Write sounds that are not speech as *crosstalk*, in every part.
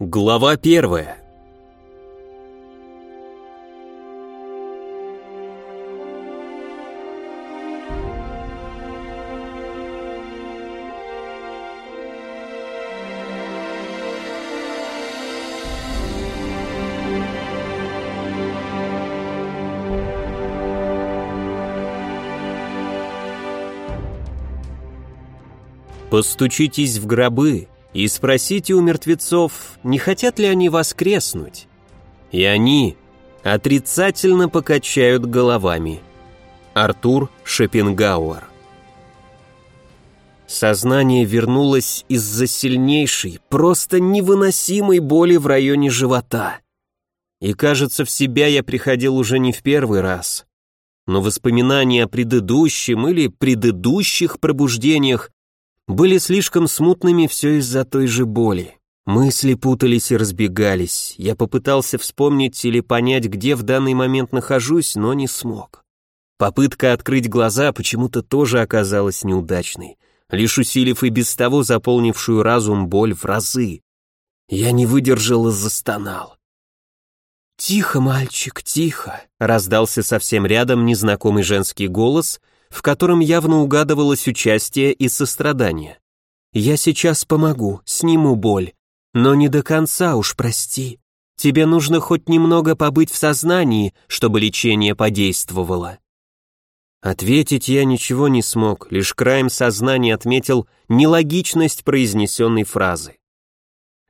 Глава первая. Постучитесь в гробы и спросите у мертвецов, не хотят ли они воскреснуть. И они отрицательно покачают головами. Артур Шопенгауэр Сознание вернулось из-за сильнейшей, просто невыносимой боли в районе живота. И кажется, в себя я приходил уже не в первый раз. Но воспоминания о предыдущем или предыдущих пробуждениях были слишком смутными все из-за той же боли. Мысли путались и разбегались. Я попытался вспомнить или понять, где в данный момент нахожусь, но не смог. Попытка открыть глаза почему-то тоже оказалась неудачной, лишь усилив и без того заполнившую разум боль в разы. Я не выдержал и застонал. «Тихо, мальчик, тихо!» — раздался совсем рядом незнакомый женский голос, в котором явно угадывалось участие и сострадание. «Я сейчас помогу, сниму боль, но не до конца уж, прости. Тебе нужно хоть немного побыть в сознании, чтобы лечение подействовало». Ответить я ничего не смог, лишь краем сознания отметил нелогичность произнесенной фразы.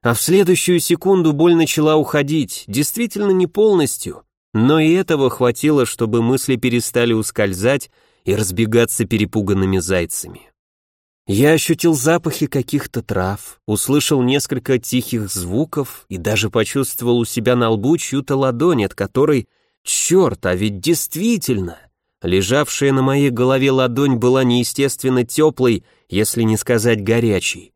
А в следующую секунду боль начала уходить, действительно не полностью, но и этого хватило, чтобы мысли перестали ускользать и разбегаться перепуганными зайцами. Я ощутил запахи каких-то трав, услышал несколько тихих звуков и даже почувствовал у себя на лбу чью-то ладонь, от которой, черт, а ведь действительно, лежавшая на моей голове ладонь была неестественно теплой, если не сказать горячей.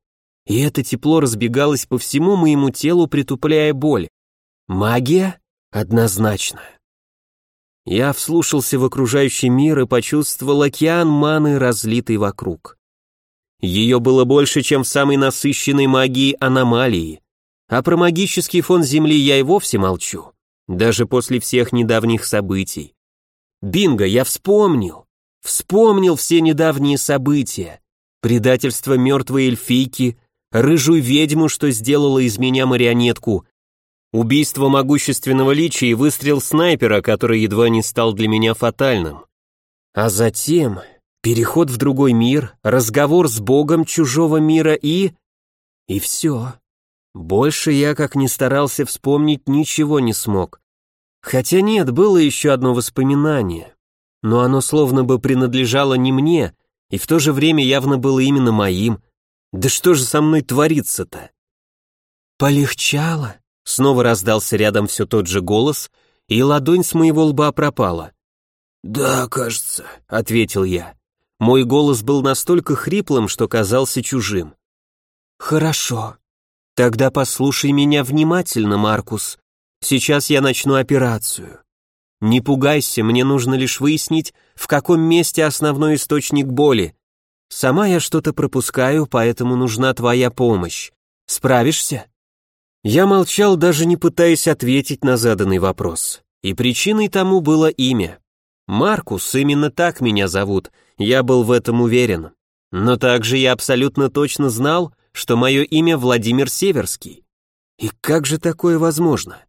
И это тепло разбегалось по всему моему телу, притупляя боль. Магия? Однозначно. Я вслушался в окружающий мир и почувствовал океан маны, разлитый вокруг. Ее было больше, чем в самой насыщенной магии аномалии. А про магический фон Земли я и вовсе молчу, даже после всех недавних событий. Бинго, я вспомнил. Вспомнил все недавние события. Предательство мертвой эльфийки, рыжую ведьму, что сделала из меня марионетку, Убийство могущественного лича и выстрел снайпера, который едва не стал для меня фатальным. А затем переход в другой мир, разговор с богом чужого мира и... И все. Больше я, как ни старался вспомнить, ничего не смог. Хотя нет, было еще одно воспоминание. Но оно словно бы принадлежало не мне, и в то же время явно было именно моим. Да что же со мной творится-то? Полегчало, Снова раздался рядом все тот же голос, и ладонь с моего лба пропала. «Да, кажется», — ответил я. Мой голос был настолько хриплым, что казался чужим. «Хорошо. Тогда послушай меня внимательно, Маркус. Сейчас я начну операцию. Не пугайся, мне нужно лишь выяснить, в каком месте основной источник боли. Сама я что-то пропускаю, поэтому нужна твоя помощь. Справишься?» Я молчал, даже не пытаясь ответить на заданный вопрос. И причиной тому было имя. Маркус, именно так меня зовут, я был в этом уверен. Но также я абсолютно точно знал, что мое имя Владимир Северский. И как же такое возможно?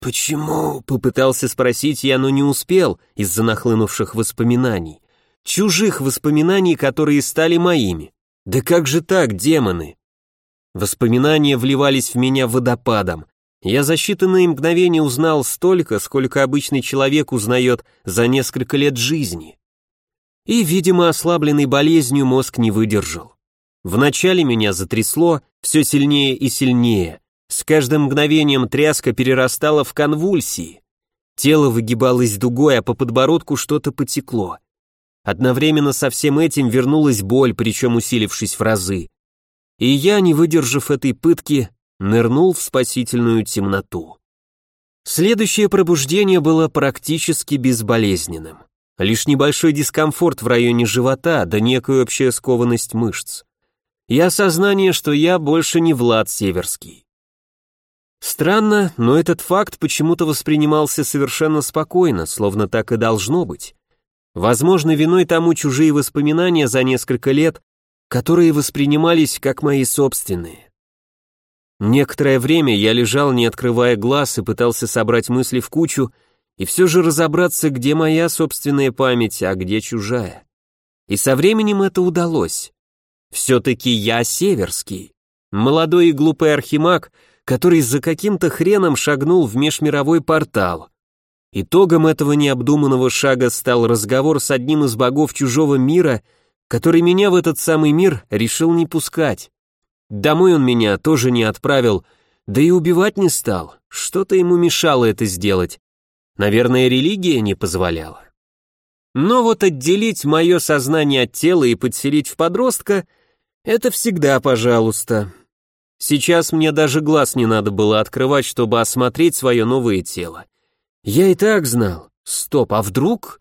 «Почему?» — попытался спросить я, но не успел из-за нахлынувших воспоминаний. Чужих воспоминаний, которые стали моими. Да как же так, демоны? Воспоминания вливались в меня водопадом. Я за считанные мгновения узнал столько, сколько обычный человек узнает за несколько лет жизни. И, видимо, ослабленный болезнью мозг не выдержал. Вначале меня затрясло все сильнее и сильнее. С каждым мгновением тряска перерастала в конвульсии. Тело выгибалось дугой, а по подбородку что-то потекло. Одновременно со всем этим вернулась боль, причем усилившись в разы и я, не выдержав этой пытки, нырнул в спасительную темноту. Следующее пробуждение было практически безболезненным. Лишь небольшой дискомфорт в районе живота, да некая общая скованность мышц. И осознание, что я больше не Влад Северский. Странно, но этот факт почему-то воспринимался совершенно спокойно, словно так и должно быть. Возможно, виной тому чужие воспоминания за несколько лет, которые воспринимались как мои собственные. Некоторое время я лежал, не открывая глаз, и пытался собрать мысли в кучу, и все же разобраться, где моя собственная память, а где чужая. И со временем это удалось. Все-таки я северский. Молодой и глупый архимаг, который за каким-то хреном шагнул в межмировой портал. Итогом этого необдуманного шага стал разговор с одним из богов чужого мира, который меня в этот самый мир решил не пускать. Домой он меня тоже не отправил, да и убивать не стал, что-то ему мешало это сделать. Наверное, религия не позволяла. Но вот отделить мое сознание от тела и подселить в подростка — это всегда пожалуйста. Сейчас мне даже глаз не надо было открывать, чтобы осмотреть свое новое тело. Я и так знал. Стоп, а вдруг...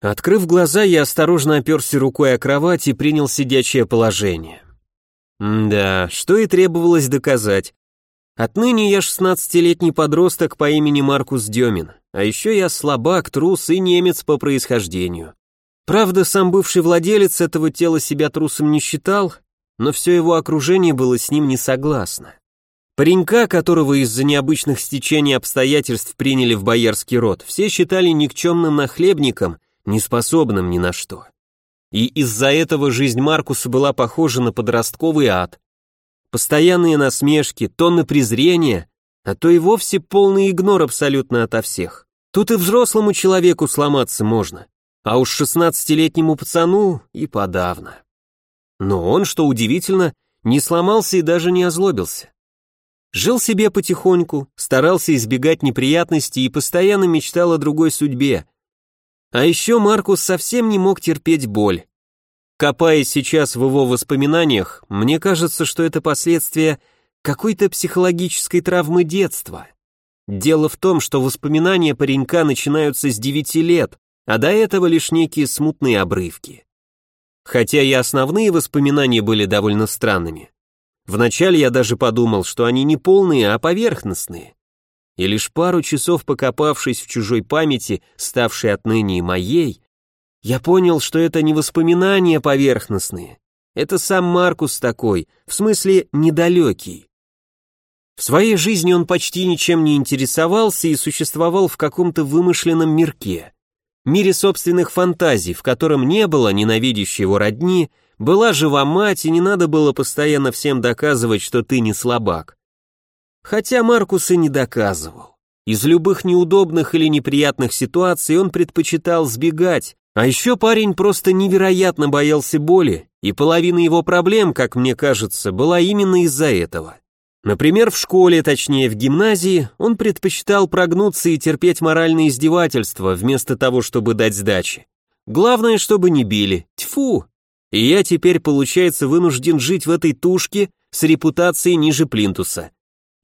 Открыв глаза, я осторожно оперся рукой о кровать и принял сидячее положение. М да, что и требовалось доказать. Отныне я шестнадцатилетний подросток по имени Маркус Демин, а еще я слабак, трус и немец по происхождению. Правда, сам бывший владелец этого тела себя трусом не считал, но все его окружение было с ним не согласно. Паренька, которого из-за необычных стечений обстоятельств приняли в боярский род, все считали никчемным нахлебником, неспособным ни на что. И из-за этого жизнь Маркуса была похожа на подростковый ад, Постоянные насмешки, тонны презрения, а то и вовсе полный игнор абсолютно ото всех. Тут и взрослому человеку сломаться можно, а уж шестнадцатилетнему пацану и подавно. Но он, что удивительно, не сломался и даже не озлобился. Жил себе потихоньку, старался избегать неприятностей и постоянно мечтал о другой судьбе. А еще Маркус совсем не мог терпеть боль. Копаясь сейчас в его воспоминаниях, мне кажется, что это последствия какой-то психологической травмы детства. Дело в том, что воспоминания паренька начинаются с 9 лет, а до этого лишь некие смутные обрывки. Хотя и основные воспоминания были довольно странными. Вначале я даже подумал, что они не полные, а поверхностные. И лишь пару часов покопавшись в чужой памяти, ставшей отныне моей, я понял, что это не воспоминания поверхностные. Это сам Маркус такой, в смысле недалекий. В своей жизни он почти ничем не интересовался и существовал в каком-то вымышленном мирке. Мире собственных фантазий, в котором не было ненавидящей его родни, была жива мать, и не надо было постоянно всем доказывать, что ты не слабак. Хотя Маркус и не доказывал. Из любых неудобных или неприятных ситуаций он предпочитал сбегать, а еще парень просто невероятно боялся боли, и половина его проблем, как мне кажется, была именно из-за этого. Например, в школе, точнее в гимназии, он предпочитал прогнуться и терпеть моральные издевательства, вместо того, чтобы дать сдачи. Главное, чтобы не били. Тьфу! И я теперь, получается, вынужден жить в этой тушке с репутацией ниже плинтуса.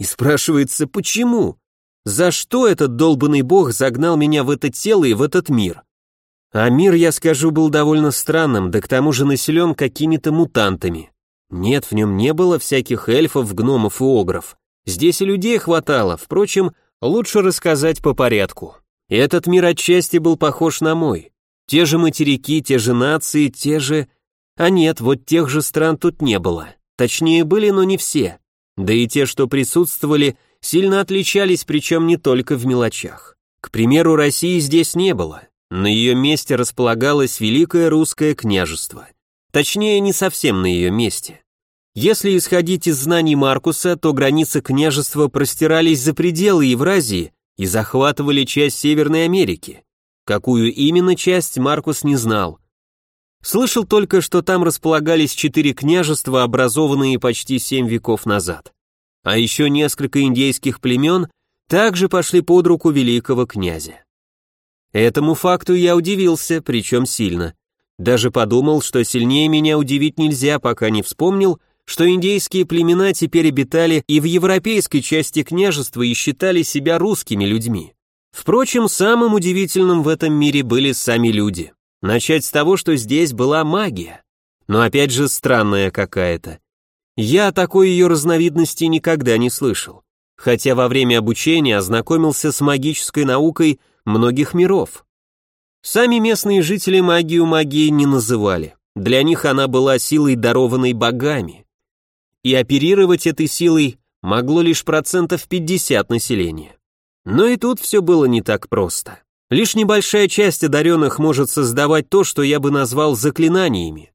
И спрашивается, почему? За что этот долбанный бог загнал меня в это тело и в этот мир? А мир, я скажу, был довольно странным, да к тому же населен какими-то мутантами. Нет, в нем не было всяких эльфов, гномов и огров. Здесь и людей хватало, впрочем, лучше рассказать по порядку. Этот мир отчасти был похож на мой. Те же материки, те же нации, те же... А нет, вот тех же стран тут не было. Точнее, были, но не все. Да и те, что присутствовали, сильно отличались, причем не только в мелочах. К примеру, России здесь не было. На ее месте располагалось Великое Русское княжество. Точнее, не совсем на ее месте. Если исходить из знаний Маркуса, то границы княжества простирались за пределы Евразии и захватывали часть Северной Америки. Какую именно часть Маркус не знал. Слышал только, что там располагались четыре княжества, образованные почти семь веков назад. А еще несколько индейских племен также пошли под руку великого князя. Этому факту я удивился, причем сильно. Даже подумал, что сильнее меня удивить нельзя, пока не вспомнил, что индейские племена теперь обитали и в европейской части княжества и считали себя русскими людьми. Впрочем, самым удивительным в этом мире были сами люди. Начать с того, что здесь была магия. Но опять же странная какая-то. Я о такой ее разновидности никогда не слышал. хотя во время обучения ознакомился с магической наукой многих миров. Сами местные жители магию магии не называли. Для них она была силой, дарованной богами. И оперировать этой силой могло лишь процентов 50 населения. Но и тут все было не так просто. Лишь небольшая часть одаренных может создавать то, что я бы назвал заклинаниями.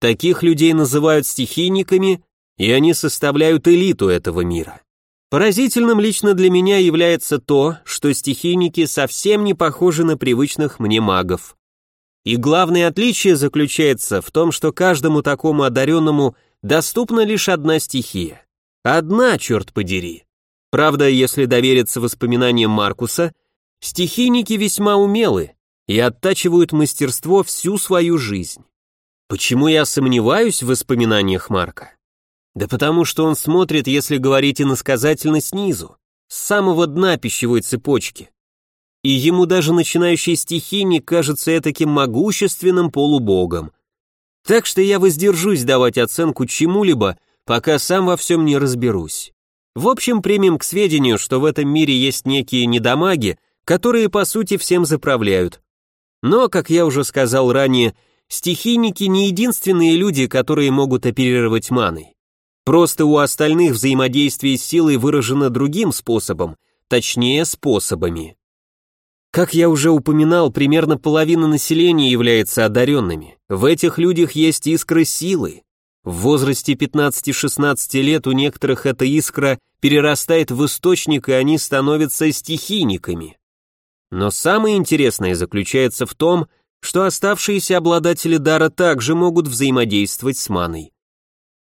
Таких людей называют стихийниками, и они составляют элиту этого мира. Поразительным лично для меня является то, что стихийники совсем не похожи на привычных мне магов. И главное отличие заключается в том, что каждому такому одаренному доступна лишь одна стихия. Одна, черт подери. Правда, если довериться воспоминаниям Маркуса, стихийники весьма умелы и оттачивают мастерство всю свою жизнь. Почему я сомневаюсь в воспоминаниях Марка? Да потому что он смотрит, если говорить иносказательно снизу, с самого дна пищевой цепочки. И ему даже начинающий стихийник кажется этаким могущественным полубогом. Так что я воздержусь давать оценку чему-либо, пока сам во всем не разберусь. В общем, примем к сведению, что в этом мире есть некие недомаги, которые по сути всем заправляют. Но, как я уже сказал ранее, стихийники не единственные люди, которые могут оперировать маной. Просто у остальных взаимодействие с силой выражено другим способом, точнее способами. Как я уже упоминал, примерно половина населения является одаренными. В этих людях есть искры силы. В возрасте 15-16 лет у некоторых эта искра перерастает в источник, и они становятся стихийниками. Но самое интересное заключается в том, что оставшиеся обладатели дара также могут взаимодействовать с маной.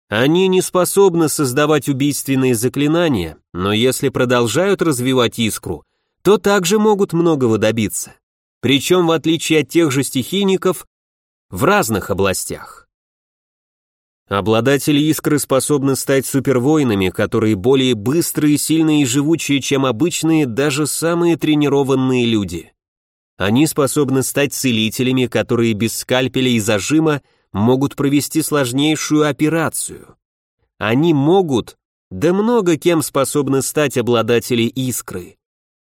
Они не способны создавать убийственные заклинания, но если продолжают развивать искру, то также могут многого добиться. Причем, в отличие от тех же стихийников, в разных областях. Обладатели искры способны стать супервоинами, которые более быстрые, сильные и живучие, чем обычные, даже самые тренированные люди. Они способны стать целителями, которые без скальпеля и зажима могут провести сложнейшую операцию. Они могут, да много кем способны стать обладатели искры.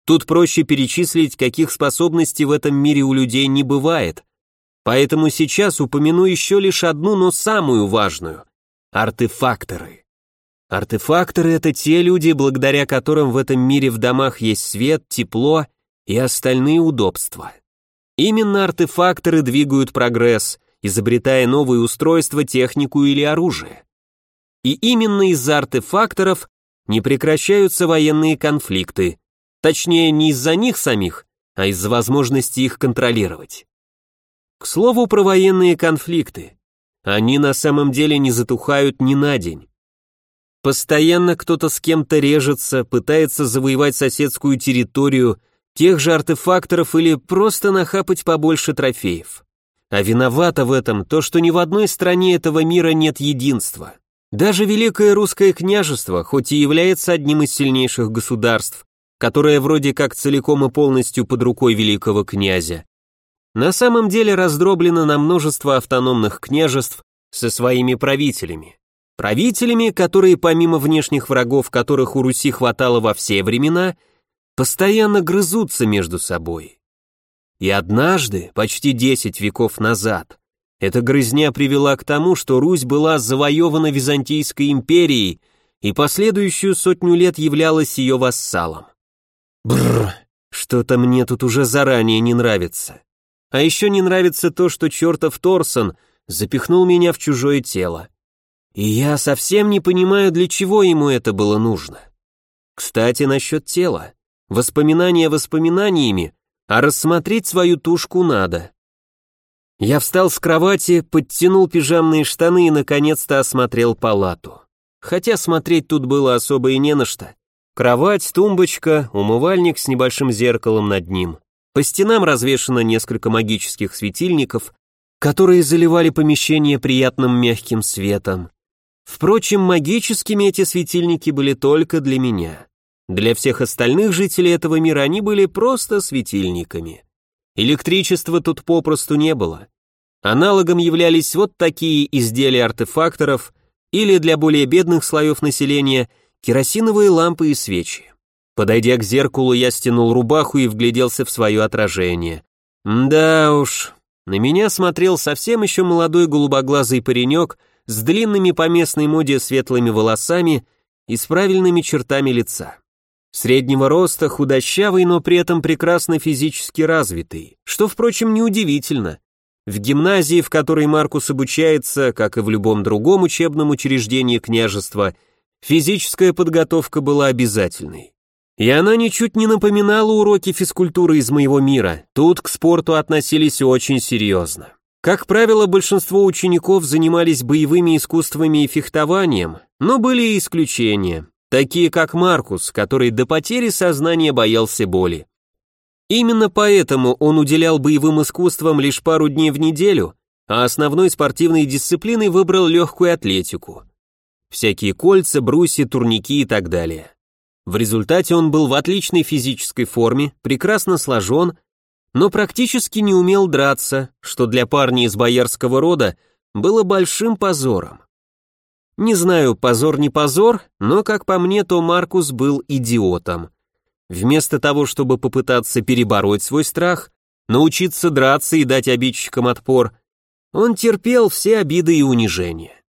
Тут проще перечислить, каких способностей в этом мире у людей не бывает. Поэтому сейчас упомяну еще лишь одну, но самую важную – артефакторы. Артефакторы – это те люди, благодаря которым в этом мире в домах есть свет, тепло и остальные удобства. Именно артефакторы двигают прогресс, изобретая новые устройства, технику или оружие. И именно из-за артефакторов не прекращаются военные конфликты, точнее не из-за них самих, а из-за возможности их контролировать. К слову про военные конфликты. Они на самом деле не затухают ни на день. Постоянно кто-то с кем-то режется, пытается завоевать соседскую территорию, тех же артефакторов или просто нахапать побольше трофеев. А виновато в этом то, что ни в одной стране этого мира нет единства. Даже Великое Русское княжество, хоть и является одним из сильнейших государств, которое вроде как целиком и полностью под рукой великого князя, на самом деле раздроблено на множество автономных княжеств со своими правителями. Правителями, которые помимо внешних врагов, которых у Руси хватало во все времена, постоянно грызутся между собой. И однажды, почти десять веков назад, эта грызня привела к тому, что Русь была завоевана Византийской империей и последующую сотню лет являлась ее вассалом. Бррр, что-то мне тут уже заранее не нравится. А еще не нравится то, что чертов Торсон запихнул меня в чужое тело. И я совсем не понимаю, для чего ему это было нужно. Кстати, насчет тела. Воспоминания воспоминаниями, а рассмотреть свою тушку надо. Я встал с кровати, подтянул пижамные штаны и наконец-то осмотрел палату. Хотя смотреть тут было особо и не на что. Кровать, тумбочка, умывальник с небольшим зеркалом над ним. По стенам развешано несколько магических светильников, которые заливали помещение приятным мягким светом. Впрочем, магическими эти светильники были только для меня. Для всех остальных жителей этого мира они были просто светильниками. Электричества тут попросту не было. Аналогом являлись вот такие изделия артефакторов или для более бедных слоев населения керосиновые лампы и свечи. Подойдя к зеркалу, я стянул рубаху и вгляделся в свое отражение. Да уж, на меня смотрел совсем еще молодой голубоглазый паренек с длинными по местной моде светлыми волосами и с правильными чертами лица. Среднего роста, худощавый, но при этом прекрасно физически развитый, что, впрочем, неудивительно. В гимназии, в которой Маркус обучается, как и в любом другом учебном учреждении княжества, физическая подготовка была обязательной. И она ничуть не напоминала уроки физкультуры из моего мира, тут к спорту относились очень серьезно. Как правило, большинство учеников занимались боевыми искусствами и фехтованием, но были и исключения такие как Маркус, который до потери сознания боялся боли. Именно поэтому он уделял боевым искусствам лишь пару дней в неделю, а основной спортивной дисциплиной выбрал легкую атлетику. Всякие кольца, брусья, турники и так далее. В результате он был в отличной физической форме, прекрасно сложен, но практически не умел драться, что для парня из боярского рода было большим позором. Не знаю, позор не позор, но, как по мне, то Маркус был идиотом. Вместо того, чтобы попытаться перебороть свой страх, научиться драться и дать обидчикам отпор, он терпел все обиды и унижения.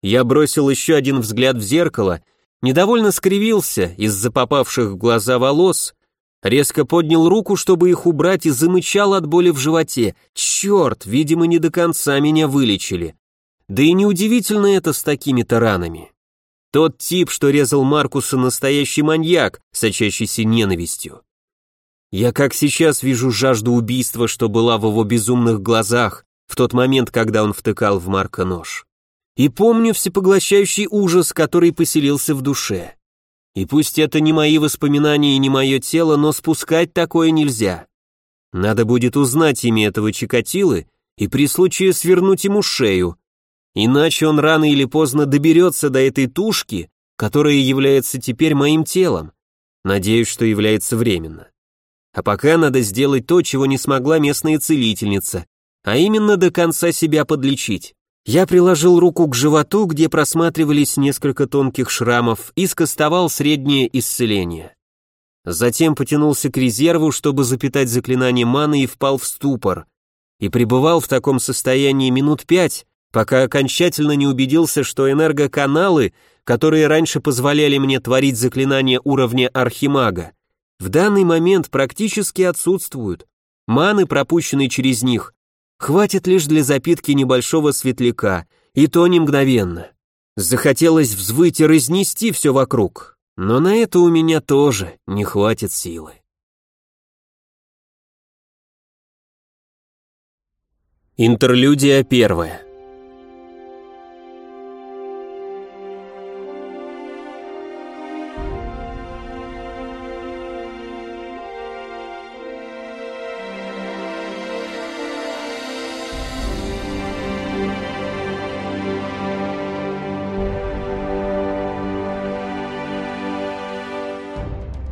Я бросил еще один взгляд в зеркало, недовольно скривился из-за попавших в глаза волос, резко поднял руку, чтобы их убрать, и замычал от боли в животе. Черт, видимо, не до конца меня вылечили. Да и неудивительно это с такими-то ранами. Тот тип, что резал Маркуса, настоящий маньяк, сочащийся ненавистью. Я как сейчас вижу жажду убийства, что была в его безумных глазах в тот момент, когда он втыкал в Марка нож. И помню всепоглощающий ужас, который поселился в душе. И пусть это не мои воспоминания и не мое тело, но спускать такое нельзя. Надо будет узнать имя этого Чикатилы и при случае свернуть ему шею, Иначе он рано или поздно доберется до этой тушки, которая является теперь моим телом. Надеюсь, что является временно. А пока надо сделать то, чего не смогла местная целительница, а именно до конца себя подлечить. Я приложил руку к животу, где просматривались несколько тонких шрамов, и скостовал среднее исцеление. Затем потянулся к резерву, чтобы запитать заклинание маны и впал в ступор. И пребывал в таком состоянии минут пять, пока окончательно не убедился, что энергоканалы, которые раньше позволяли мне творить заклинания уровня архимага, в данный момент практически отсутствуют. Маны, пропущенной через них, хватит лишь для запитки небольшого светляка, и то не мгновенно. Захотелось взвыть и разнести все вокруг, но на это у меня тоже не хватит силы. Интерлюдия первая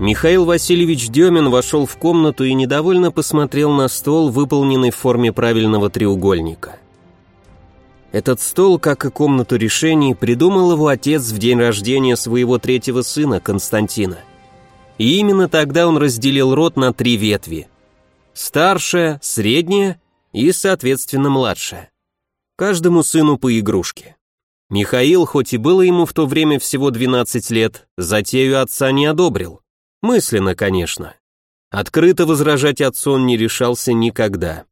Михаил Васильевич Демин вошел в комнату и недовольно посмотрел на стол, выполненный в форме правильного треугольника. Этот стол, как и комнату решений, придумал его отец в день рождения своего третьего сына, Константина. И именно тогда он разделил род на три ветви. Старшая, средняя и, соответственно, младшая. Каждому сыну по игрушке. Михаил, хоть и было ему в то время всего 12 лет, затею отца не одобрил. Мысленно, конечно. Открыто возражать отцу он не решался никогда.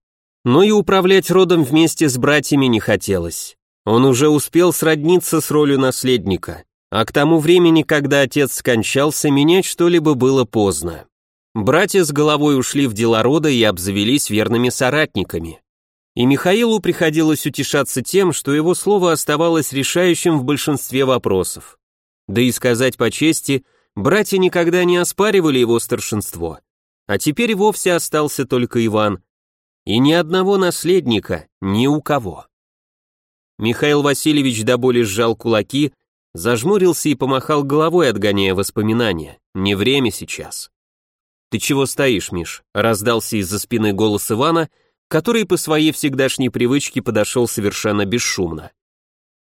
Но и управлять родом вместе с братьями не хотелось. Он уже успел сродниться с ролью наследника, а к тому времени, когда отец скончался, менять что-либо было поздно. Братья с головой ушли в дела рода и обзавелись верными соратниками. И Михаилу приходилось утешаться тем, что его слово оставалось решающим в большинстве вопросов. Да и сказать по чести, Братья никогда не оспаривали его старшинство, а теперь вовсе остался только Иван, и ни одного наследника, ни у кого. Михаил Васильевич до боли сжал кулаки, зажмурился и помахал головой, отгоняя воспоминания. Не время сейчас. «Ты чего стоишь, Миш?» — раздался из-за спины голос Ивана, который по своей всегдашней привычке подошел совершенно бесшумно.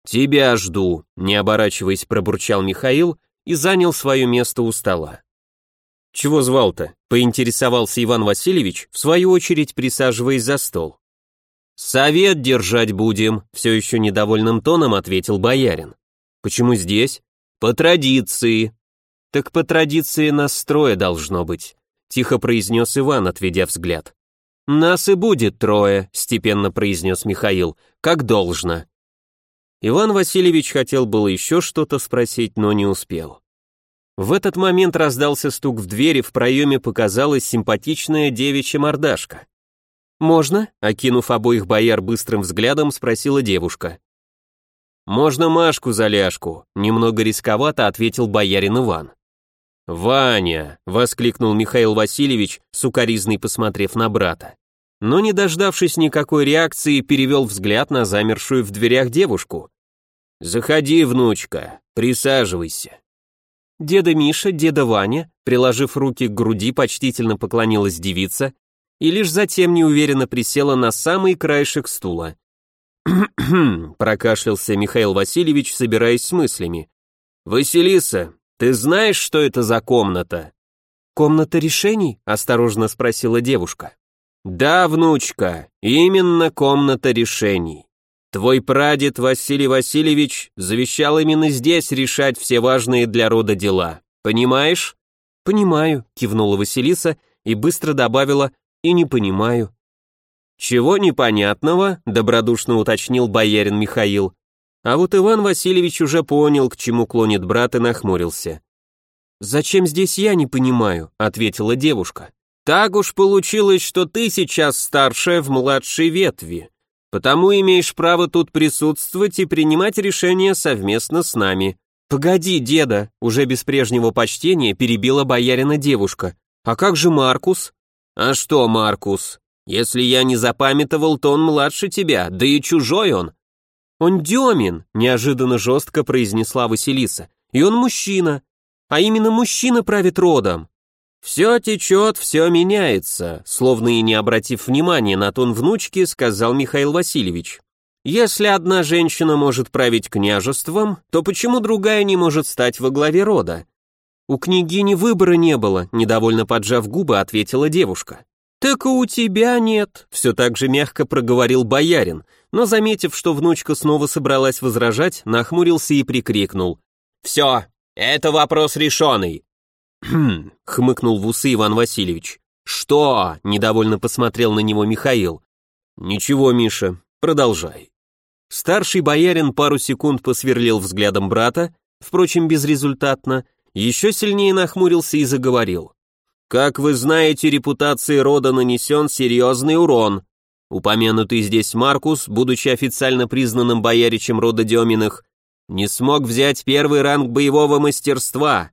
«Тебя жду», — не оборачиваясь, пробурчал Михаил и занял свое место у стола. «Чего звал-то?» — поинтересовался Иван Васильевич, в свою очередь присаживаясь за стол. «Совет держать будем», — все еще недовольным тоном ответил боярин. «Почему здесь?» «По традиции». «Так по традиции настроя должно быть», — тихо произнес Иван, отведя взгляд. «Нас и будет трое», — степенно произнес Михаил, — «как должно». Иван Васильевич хотел было еще что-то спросить, но не успел. В этот момент раздался стук в двери, в проеме показалась симпатичная девичья мордашка. «Можно?» — окинув обоих бояр быстрым взглядом, спросила девушка. «Можно Машку за ляжку», — немного рисковато ответил боярин Иван. «Ваня!» — воскликнул Михаил Васильевич, сукоризный посмотрев на брата. Но, не дождавшись никакой реакции, перевел взгляд на замершую в дверях девушку. «Заходи, внучка, присаживайся». Деда Миша, деда Ваня, приложив руки к груди, почтительно поклонилась девица и лишь затем неуверенно присела на самый краешек стула. *clears throat* прокашлялся Михаил Васильевич, собираясь с мыслями. «Василиса, ты знаешь, что это за комната?» «Комната решений?» — осторожно спросила девушка. «Да, внучка, именно комната решений. Твой прадед Василий Васильевич завещал именно здесь решать все важные для рода дела. Понимаешь?» «Понимаю», — кивнула Василиса и быстро добавила «и не понимаю». «Чего непонятного?» — добродушно уточнил боярин Михаил. А вот Иван Васильевич уже понял, к чему клонит брат и нахмурился. «Зачем здесь я не понимаю?» — ответила девушка. «Так уж получилось, что ты сейчас старшая в младшей ветви, потому имеешь право тут присутствовать и принимать решения совместно с нами». «Погоди, деда!» — уже без прежнего почтения перебила боярина девушка. «А как же Маркус?» «А что Маркус? Если я не запамятовал, то он младше тебя, да и чужой он». «Он Демин», — неожиданно жестко произнесла Василиса. «И он мужчина. А именно мужчина правит родом». «Все течет, все меняется», словно и не обратив внимания на тон внучки, сказал Михаил Васильевич. «Если одна женщина может править княжеством, то почему другая не может стать во главе рода?» «У княгини выбора не было», недовольно поджав губы, ответила девушка. «Так и у тебя нет», — все так же мягко проговорил боярин, но, заметив, что внучка снова собралась возражать, нахмурился и прикрикнул. «Все, это вопрос решенный». «Хм», *clears throat* — хмыкнул в усы Иван Васильевич. «Что?» — недовольно посмотрел на него Михаил. «Ничего, Миша, продолжай». Старший боярин пару секунд посверлил взглядом брата, впрочем, безрезультатно, еще сильнее нахмурился и заговорил. Как вы знаете, репутации рода нанесен серьезный урон. Упомянутый здесь Маркус, будучи официально признанным бояричем рода Деминых, не смог взять первый ранг боевого мастерства.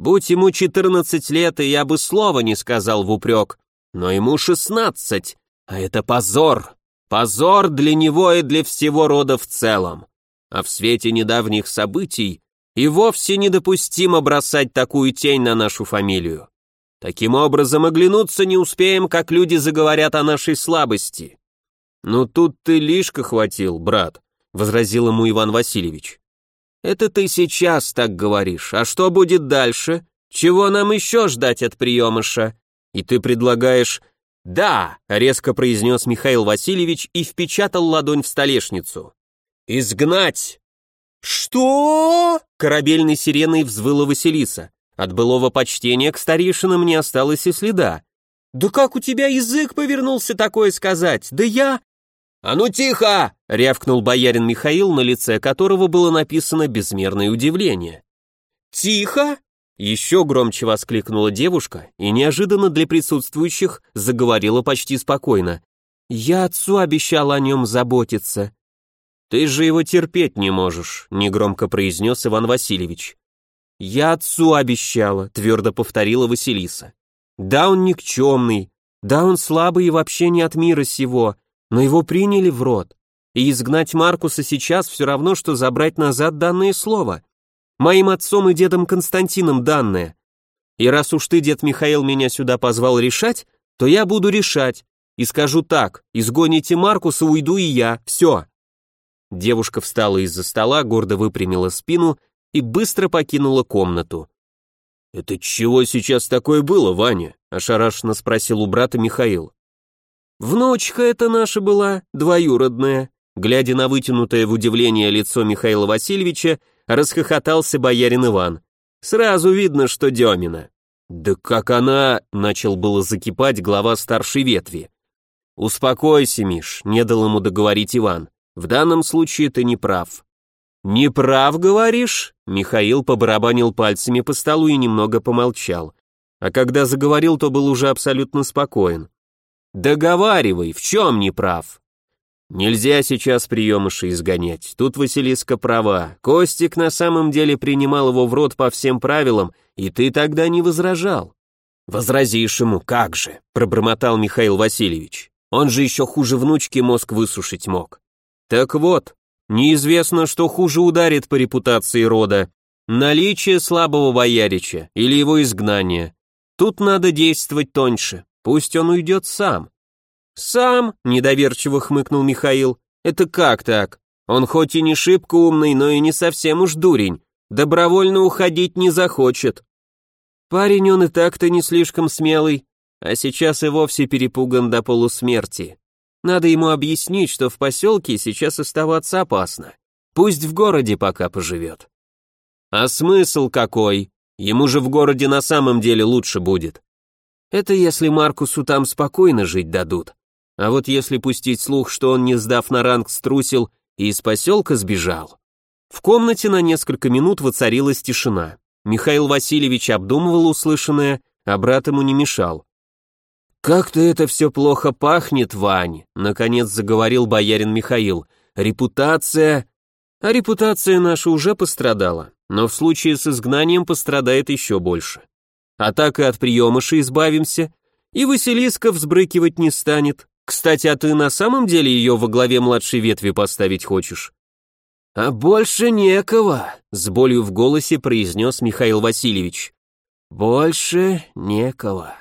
Будь ему 14 лет, и я бы слова не сказал в упрек, но ему 16, а это позор. Позор для него и для всего рода в целом. А в свете недавних событий и вовсе недопустимо бросать такую тень на нашу фамилию. Таким образом, оглянуться не успеем, как люди заговорят о нашей слабости. Ну тут ты лишка хватил, брат, возразил ему Иван Васильевич. Это ты сейчас так говоришь, а что будет дальше? Чего нам еще ждать от приемыша? И ты предлагаешь... Да, резко произнес Михаил Васильевич и впечатал ладонь в столешницу. Изгнать! Что? Корабельной сиреной взвыла Василиса. От былого почтения к старейшинам не осталось и следа. «Да как у тебя язык повернулся такое сказать? Да я...» «А ну тихо!» — рявкнул боярин Михаил, на лице которого было написано безмерное удивление. «Тихо?» — еще громче воскликнула девушка и неожиданно для присутствующих заговорила почти спокойно. «Я отцу обещала о нем заботиться». «Ты же его терпеть не можешь», — негромко произнес Иван Васильевич. «Я отцу обещала», — твердо повторила Василиса. «Да, он никчемный, да, он слабый и вообще не от мира сего, но его приняли в рот. И изгнать Маркуса сейчас все равно, что забрать назад данное слово. Моим отцом и дедом Константином данное. И раз уж ты, дед Михаил, меня сюда позвал решать, то я буду решать. И скажу так, изгоните Маркуса, уйду и я, все». Девушка встала из-за стола, гордо выпрямила спину и быстро покинула комнату. «Это чего сейчас такое было, Ваня?» – ошарашенно спросил у брата Михаил. «Внучка это наша была, двоюродная», глядя на вытянутое в удивление лицо Михаила Васильевича, расхохотался боярин Иван. «Сразу видно, что Демина». «Да как она...» — начал было закипать глава старшей ветви. «Успокойся, Миш», — не дал ему договорить Иван. «В данном случае ты не прав». «Не прав, говоришь?» Михаил побарабанил пальцами по столу и немного помолчал. А когда заговорил, то был уже абсолютно спокоен. «Договаривай, в чем не прав?» «Нельзя сейчас приемыша изгонять, тут Василиска права. Костик на самом деле принимал его в рот по всем правилам, и ты тогда не возражал». «Возразишь ему, как же», — пробормотал Михаил Васильевич. «Он же еще хуже внучки мозг высушить мог». «Так вот, Неизвестно, что хуже ударит по репутации рода. Наличие слабого боярича или его изгнание. Тут надо действовать тоньше. Пусть он уйдет сам. Сам, недоверчиво хмыкнул Михаил. Это как так? Он хоть и не шибко умный, но и не совсем уж дурень. Добровольно уходить не захочет. Парень он и так-то не слишком смелый, а сейчас и вовсе перепуган до полусмерти. Надо ему объяснить, что в поселке сейчас оставаться опасно. Пусть в городе пока поживет. А смысл какой? Ему же в городе на самом деле лучше будет. Это если Маркусу там спокойно жить дадут. А вот если пустить слух, что он, не сдав на ранг, струсил и из поселка сбежал. В комнате на несколько минут воцарилась тишина. Михаил Васильевич обдумывал услышанное, а брат ему не мешал. «Как-то это все плохо пахнет, Вань», — наконец заговорил боярин Михаил. «Репутация...» «А репутация наша уже пострадала, но в случае с изгнанием пострадает еще больше. А так и от приемыша избавимся, и Василиска взбрыкивать не станет. Кстати, а ты на самом деле ее во главе младшей ветви поставить хочешь?» «А больше некого», — с болью в голосе произнес Михаил Васильевич. «Больше некого».